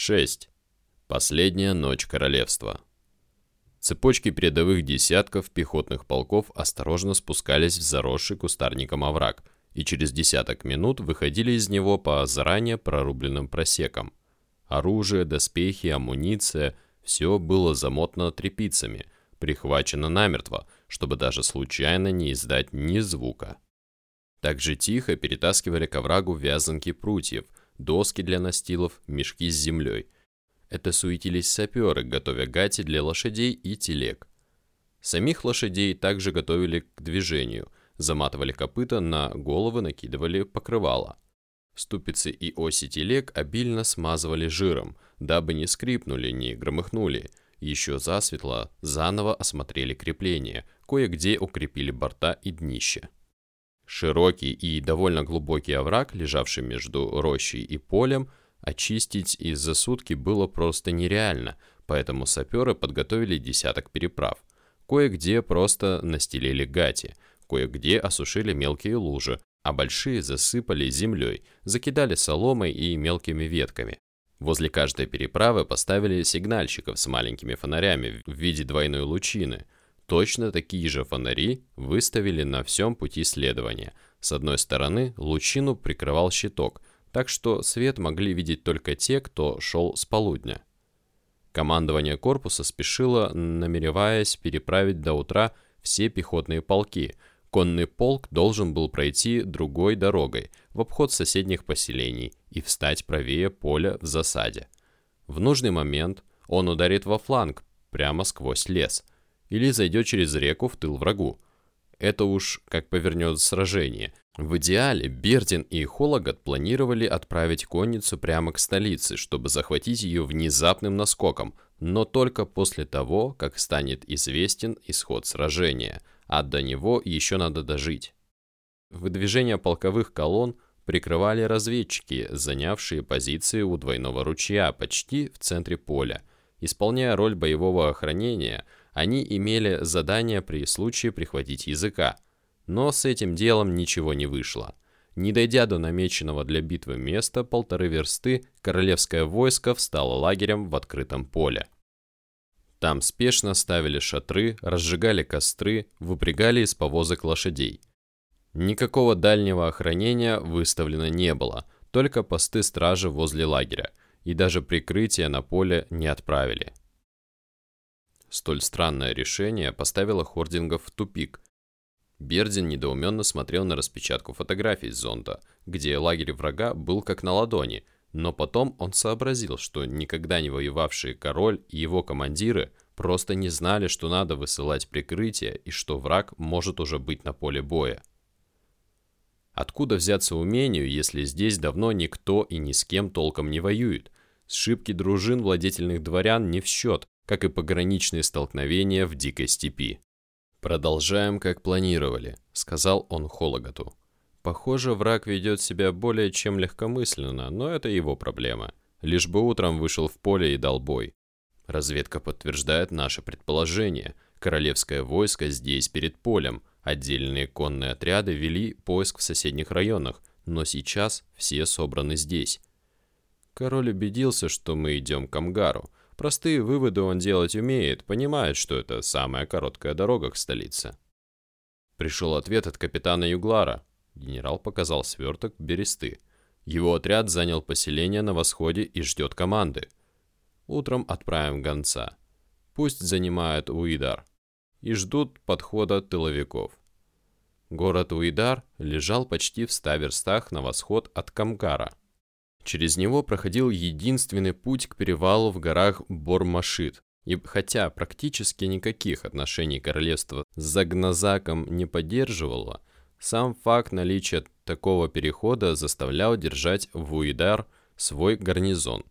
6. Последняя ночь королевства. Цепочки передовых десятков пехотных полков осторожно спускались в заросший кустарником овраг и через десяток минут выходили из него по заранее прорубленным просекам. Оружие, доспехи, амуниция – все было замотано тряпицами, прихвачено намертво, чтобы даже случайно не издать ни звука. Также тихо перетаскивали к оврагу вязанки прутьев, доски для настилов, мешки с землей – это суетились саперы, готовя гати для лошадей и телег. Самих лошадей также готовили к движению, заматывали копыта, на головы накидывали покрывало. Ступицы и оси телег обильно смазывали жиром, дабы не скрипнули, не громыхнули. Еще засветло заново осмотрели крепления, кое-где укрепили борта и днище. Широкий и довольно глубокий овраг, лежавший между рощей и полем, Очистить из за сутки было просто нереально, поэтому саперы подготовили десяток переправ. Кое-где просто настелили гати, кое-где осушили мелкие лужи, а большие засыпали землей, закидали соломой и мелкими ветками. Возле каждой переправы поставили сигнальщиков с маленькими фонарями в виде двойной лучины. Точно такие же фонари выставили на всем пути следования. С одной стороны лучину прикрывал щиток, так что свет могли видеть только те, кто шел с полудня. Командование корпуса спешило, намереваясь переправить до утра все пехотные полки. Конный полк должен был пройти другой дорогой, в обход соседних поселений, и встать правее поля в засаде. В нужный момент он ударит во фланг, прямо сквозь лес, или зайдет через реку в тыл врагу. Это уж как повернет сражение, в идеале Бердин и Хологат планировали отправить конницу прямо к столице, чтобы захватить ее внезапным наскоком, но только после того, как станет известен исход сражения, а до него еще надо дожить. Выдвижение полковых колонн прикрывали разведчики, занявшие позиции у двойного ручья почти в центре поля. Исполняя роль боевого охранения, они имели задание при случае прихватить языка – но с этим делом ничего не вышло. Не дойдя до намеченного для битвы места полторы версты, королевское войско встало лагерем в открытом поле. Там спешно ставили шатры, разжигали костры, выпрягали из повозок лошадей. Никакого дальнего охранения выставлено не было, только посты стражи возле лагеря, и даже прикрытие на поле не отправили. Столь странное решение поставило Хордингов в тупик, Бердин недоуменно смотрел на распечатку фотографий с зонта, где лагерь врага был как на ладони, но потом он сообразил, что никогда не воевавшие король и его командиры просто не знали, что надо высылать прикрытие и что враг может уже быть на поле боя. Откуда взяться умению, если здесь давно никто и ни с кем толком не воюет? Сшибки дружин владетельных дворян не в счет, как и пограничные столкновения в дикой степи. «Продолжаем, как планировали», — сказал он Хологоту. «Похоже, враг ведет себя более чем легкомысленно, но это его проблема. Лишь бы утром вышел в поле и дал бой. Разведка подтверждает наше предположение. Королевское войско здесь, перед полем. Отдельные конные отряды вели поиск в соседних районах, но сейчас все собраны здесь. Король убедился, что мы идем к Амгару. Простые выводы он делать умеет, понимает, что это самая короткая дорога к столице. Пришел ответ от капитана Юглара. Генерал показал сверток бересты. Его отряд занял поселение на восходе и ждет команды. Утром отправим гонца. Пусть занимает Уидар. И ждут подхода тыловиков. Город Уидар лежал почти в ста верстах на восход от Камкара. Через него проходил единственный путь к перевалу в горах Бормашит. И хотя практически никаких отношений королевство с Загназаком не поддерживало, сам факт наличия такого перехода заставлял держать в Уидар свой гарнизон.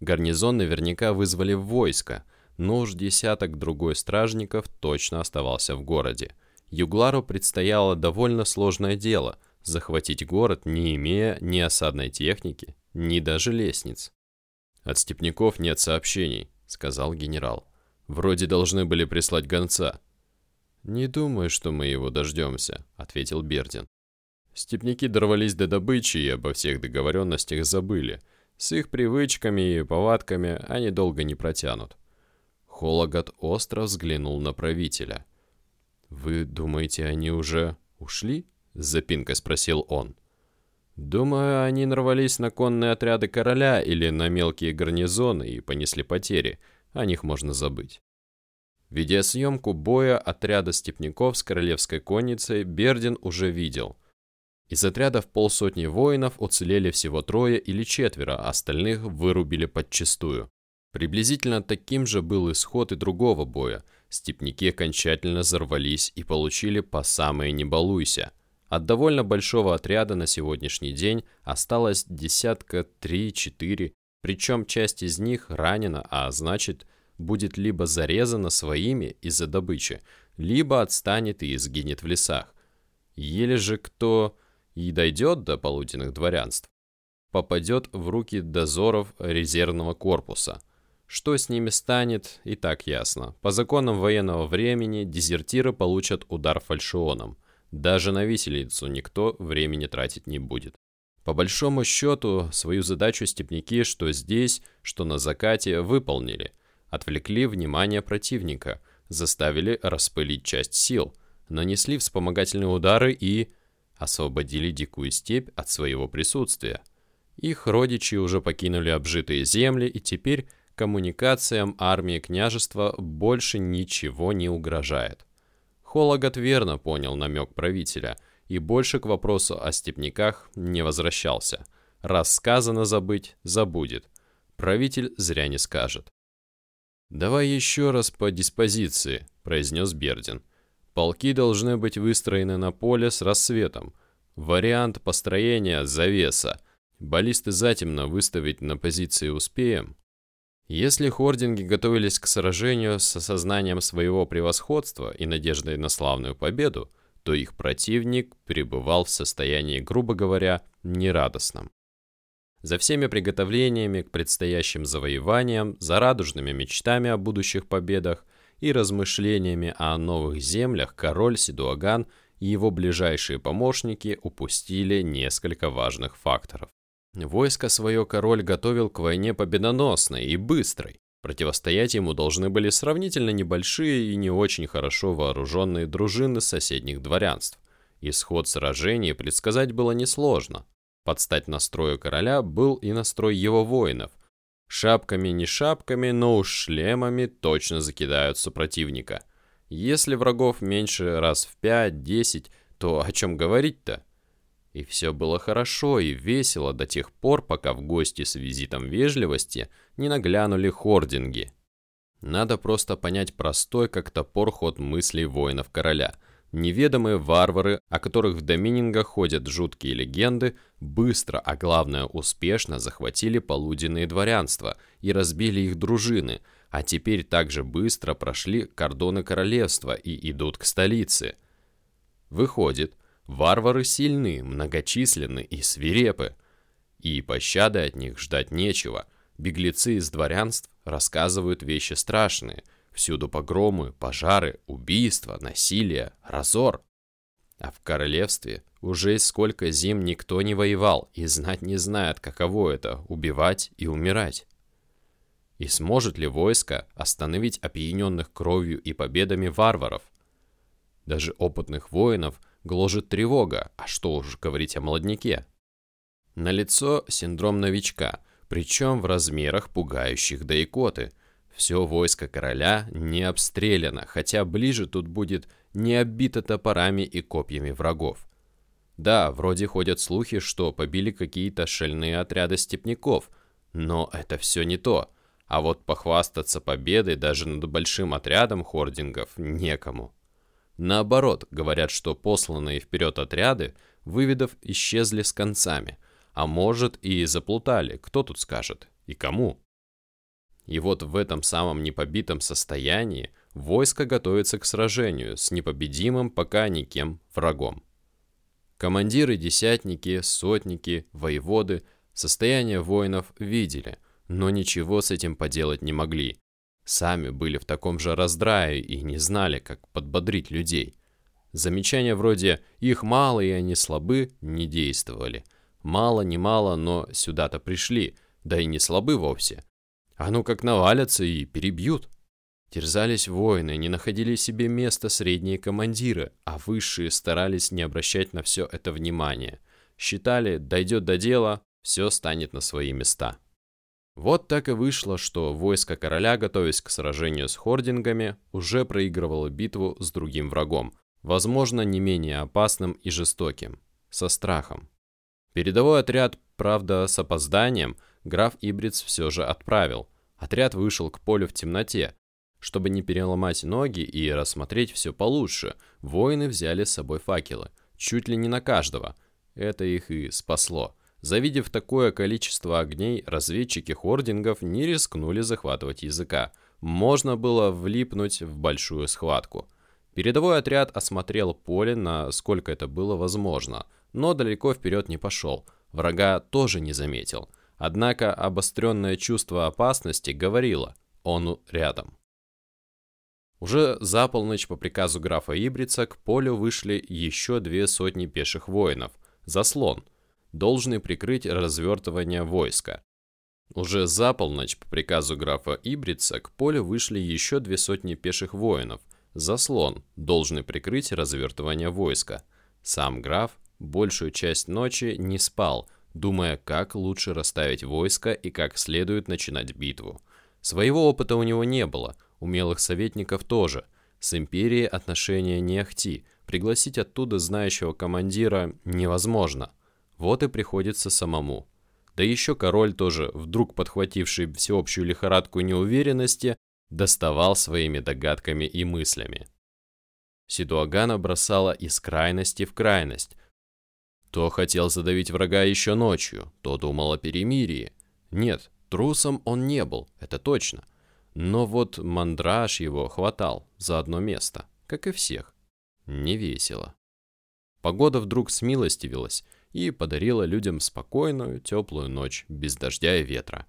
Гарнизон наверняка вызвали в войско, но уж десяток другой стражников точно оставался в городе. Юглару предстояло довольно сложное дело – захватить город, не имея ни осадной техники, ни даже лестниц. «От степняков нет сообщений», — сказал генерал. «Вроде должны были прислать гонца». «Не думаю, что мы его дождемся», — ответил Бердин. Степняки дорвались до добычи и обо всех договоренностях забыли. С их привычками и повадками они долго не протянут. Хологот остро взглянул на правителя. «Вы думаете, они уже ушли?» — с запинкой спросил он. «Думаю, они нарвались на конные отряды короля или на мелкие гарнизоны и понесли потери. О них можно забыть». Видеосъемку боя отряда степняков с королевской конницей Бердин уже видел. Из отряда в полсотни воинов уцелели всего трое или четверо, а остальных вырубили подчистую. Приблизительно таким же был исход и другого боя. Степники окончательно взорвались и получили по самое «не балуйся». От довольно большого отряда на сегодняшний день осталось десятка 3-4, причем часть из них ранена, а значит будет либо зарезана своими из-за добычи, либо отстанет и сгинет в лесах. Еле же кто и дойдет до полуденных дворянств, попадет в руки дозоров резервного корпуса. Что с ними станет, и так ясно. По законам военного времени дезертиры получат удар фальшионом. Даже на виселицу никто времени тратить не будет. По большому счету, свою задачу степняки, что здесь, что на закате, выполнили – отвлекли внимание противника, заставили распылить часть сил, нанесли вспомогательные удары и освободили дикую степь от своего присутствия. Их родичи уже покинули обжитые земли, и теперь коммуникациям армии княжества больше ничего не угрожает. Хологот верно понял намек правителя и больше к вопросу о степняках не возвращался. Раз сказано забыть, забудет. Правитель зря не скажет. «Давай еще раз по диспозиции», — произнес Бердин. «Полки должны быть выстроены на поле с рассветом. Вариант построения — завеса. Баллисты затемно выставить на позиции успеем». Если хординги готовились к сражению с осознанием своего превосходства и надеждой на славную победу, то их противник пребывал в состоянии, грубо говоря, нерадостном. За всеми приготовлениями к предстоящим завоеваниям, за радужными мечтами о будущих победах и размышлениями о новых землях король Сидуаган и его ближайшие помощники упустили несколько важных факторов. Войско свое король готовил к войне победоносной и быстрой. Противостоять ему должны были сравнительно небольшие и не очень хорошо вооруженные дружины соседних дворянств. Исход сражения предсказать было несложно. Под стать настрою короля был и настрой его воинов. Шапками не шапками, но уж шлемами точно закидают супротивника. Если врагов меньше раз в 5-10, то о чем говорить-то? И все было хорошо и весело до тех пор, пока в гости с визитом вежливости не наглянули хординги. Надо просто понять простой, как топор ход мыслей воинов короля – Неведомые варвары, о которых в доминингах ходят жуткие легенды, быстро, а главное успешно захватили полуденные дворянства и разбили их дружины, а теперь также быстро прошли кордоны королевства и идут к столице. Выходит, варвары сильны, многочисленны и свирепы. И пощады от них ждать нечего. Беглецы из дворянств рассказывают вещи страшные – Всюду погромы, пожары, убийства, насилие, разор. А в королевстве уже сколько зим никто не воевал и знать не знает, каково это – убивать и умирать. И сможет ли войско остановить опьяненных кровью и победами варваров? Даже опытных воинов гложет тревога, а что уж говорить о молодняке. Налицо синдром новичка, причем в размерах пугающих до икоты – все войско короля не обстреляно, хотя ближе тут будет не оббито топорами и копьями врагов. Да, вроде ходят слухи, что побили какие-то шальные отряды степняков, но это все не то. А вот похвастаться победой даже над большим отрядом хордингов некому. Наоборот, говорят, что посланные вперед отряды, выведов, исчезли с концами. А может и заплутали, кто тут скажет, и кому. И вот в этом самом непобитом состоянии войско готовится к сражению с непобедимым пока никем врагом. Командиры, десятники, сотники, воеводы состояние воинов видели, но ничего с этим поделать не могли. Сами были в таком же раздрае и не знали, как подбодрить людей. Замечания вроде «их мало и они слабы» не действовали. Мало, не мало, но сюда-то пришли – да и не слабы вовсе. А ну как навалятся и перебьют. Терзались воины, не находили себе места средние командиры, а высшие старались не обращать на все это внимания. Считали, дойдет до дела, все станет на свои места. Вот так и вышло, что войско короля, готовясь к сражению с хордингами, уже проигрывало битву с другим врагом, возможно, не менее опасным и жестоким, со страхом. Передовой отряд, правда, с опозданием, граф Ибриц все же отправил. Отряд вышел к полю в темноте. Чтобы не переломать ноги и рассмотреть все получше, воины взяли с собой факелы, чуть ли не на каждого. Это их и спасло. Завидев такое количество огней, разведчики хордингов не рискнули захватывать языка. Можно было влипнуть в большую схватку. Передовой отряд осмотрел поле, насколько это было возможно, но далеко вперед не пошел. Врага тоже не заметил. Однако обостренное чувство опасности говорило, он рядом. Уже за полночь по приказу графа Ибрица к полю вышли еще две сотни пеших воинов. Заслон – должны прикрыть развертывание войска. Уже за полночь по приказу графа Ибрица к полю вышли еще две сотни пеших воинов. Заслон, должны прикрыть развертывание войска. Сам граф большую часть ночи не спал, думая, как лучше расставить войско и как следует начинать битву. Своего опыта у него не было, умелых советников тоже. С империей отношения не ахти, пригласить оттуда знающего командира невозможно – вот и приходится самому. Да еще король тоже, вдруг подхвативший всеобщую лихорадку неуверенности, доставал своими догадками и мыслями. Ситуагана бросала из крайности в крайность. То хотел задавить врага еще ночью, то думал о перемирии. Нет, трусом он не был, это точно. Но вот мандраж его хватал за одно место, как и всех. Не весело. Погода вдруг смилостивилась, и подарила людям спокойную, теплую ночь, без дождя и ветра.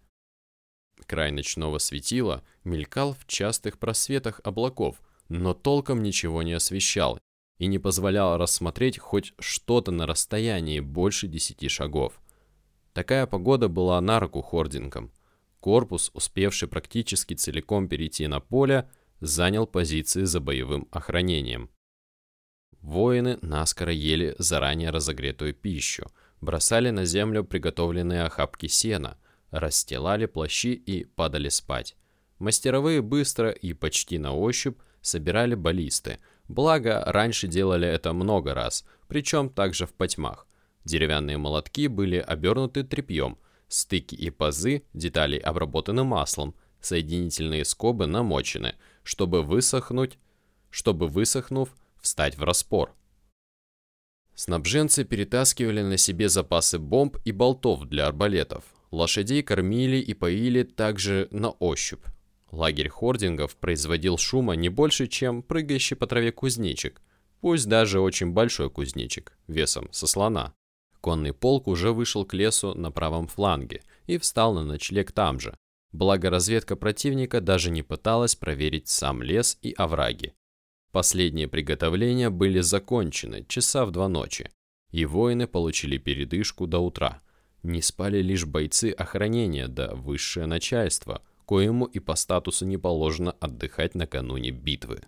Край ночного светила мелькал в частых просветах облаков, но толком ничего не освещал и не позволял рассмотреть хоть что-то на расстоянии больше десяти шагов. Такая погода была на руку хордингам. Корпус, успевший практически целиком перейти на поле, занял позиции за боевым охранением. Воины наскоро ели заранее разогретую пищу, бросали на землю приготовленные охапки сена, расстилали плащи и падали спать. Мастеровые быстро и почти на ощупь собирали баллисты, благо раньше делали это много раз, причем также в потьмах. Деревянные молотки были обернуты тряпьем, стыки и пазы деталей обработаны маслом, соединительные скобы намочены, чтобы высохнуть, чтобы высохнув, встать в распор. Снабженцы перетаскивали на себе запасы бомб и болтов для арбалетов. Лошадей кормили и поили также на ощупь. Лагерь хордингов производил шума не больше, чем прыгающий по траве кузнечик, пусть даже очень большой кузнечик, весом со слона. Конный полк уже вышел к лесу на правом фланге и встал на ночлег там же. Благо разведка противника даже не пыталась проверить сам лес и овраги. Последние приготовления были закончены часа в два ночи, и воины получили передышку до утра. Не спали лишь бойцы охранения да высшее начальство, коему и по статусу не положено отдыхать накануне битвы.